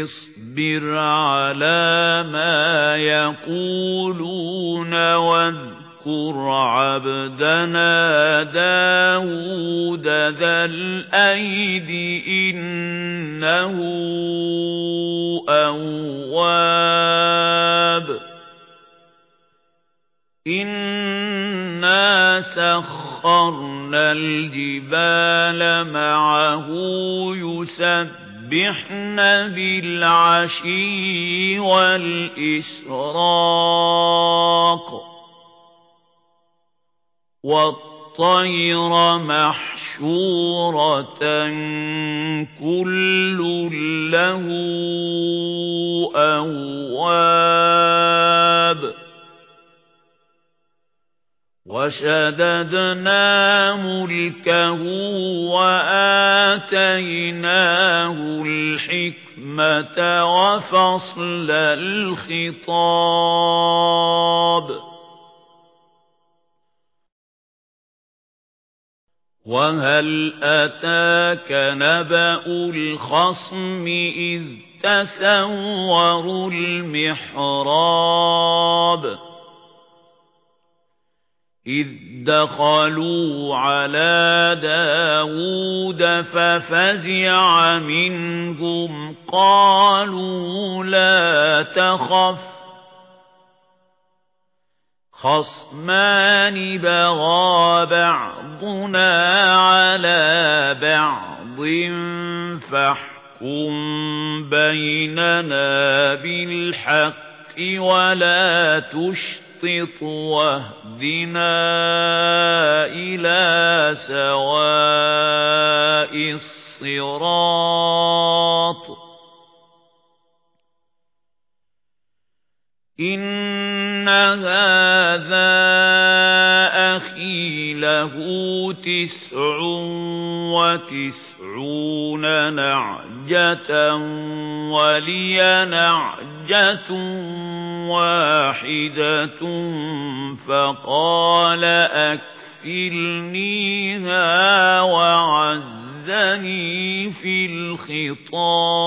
اصبر على ما يقولون واذكر عبدنا داود ذا الأيد إنه أواب. إنا سخرنا الجبال معه يسبح يُسَبِّحْنَ بِالْعَشِيِّ وَالْإِشْرَاقِ وَالطَّيْرَ مَحْشُورَةً كُلٌّ لَّهُ أَوَّابٌ وَشَدَدْنَا مُلْكَهُ وَآتَيْنَاهُ الْحِكْمَةَ وَفَصْلَ الْخِطَابِ وَهَلْ أَتَاكَ نَبَأُ الْخَصْمِ إِذْ تَسَوَّرُوا الْمِحْرَابَ إِذْ دَخَلُوا عَلَى دَاوُودَ فَفَزِعَ مِنْهُمْ قَالُوا لَا تَخَفْ خَصْمَانِ بَغَى بَعْضُنَا عَلَى بَعْضٍ فَاحْكُم بَيْنَنَا بِالْحَقِّ وَلَا تُشْرِكْ تُسْقِطْ وَاهْدِنَا إِلَى سَوَاءِ الصِّرَاطِ إِنَّ هَذَا أَخِي لَهُ تِسْعٌ وَتِسْعُونَ نَعْجَةً وَلِيَ نَعْجَةٌ واحدة فقال أكفلنيها وعزني في الخطاب.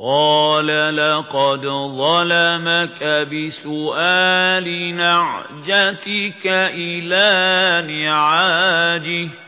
قال لقد ظلمك بسؤال نعجتك إلى نعاجه.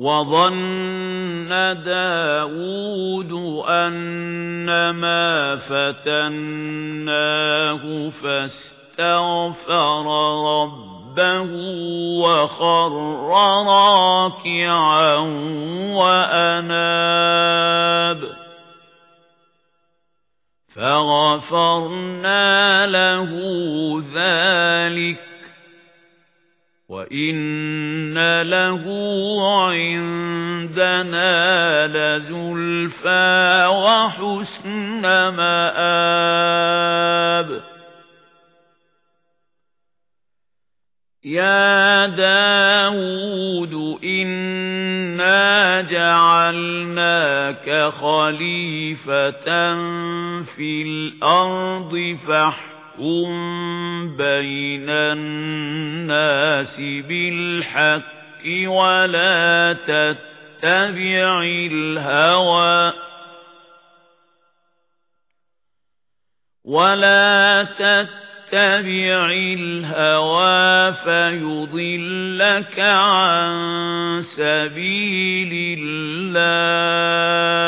وَظَنَّ دَاوُودُ أَنَّمَا فَتَنَّاهُ فَاسْتَغْفَرَ رَبَّهُ وَخَرَّ رَاكِعًا وَأَنَابَ. فَغَفَرْنَا لَهُ ذَلِكَ وَإِنَّ لَهُ عِندَنَا لَزُلْفَى وَحُسْنَ مَآبٍ يَا دَاوُودُ إِنَّا جَعَلْنَاكَ خَلِيفَةً فِي الْأَرْضِ فَاحْكُم فاحكم بين الناس بالحق ولا تتبع الهوى ولا تتبع الهوى فيضلك عن سبيل الله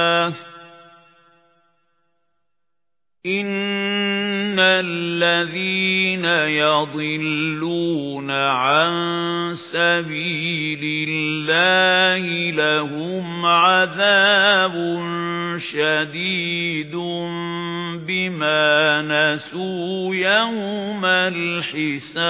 الَّذِينَ يَضِلُّونَ عَن سَبِيلِ اللَّهِ لَهُمْ عَذَابٌ شَدِيدٌ بِمَا نَسُوا يَوْمَ الْحِسَابِ.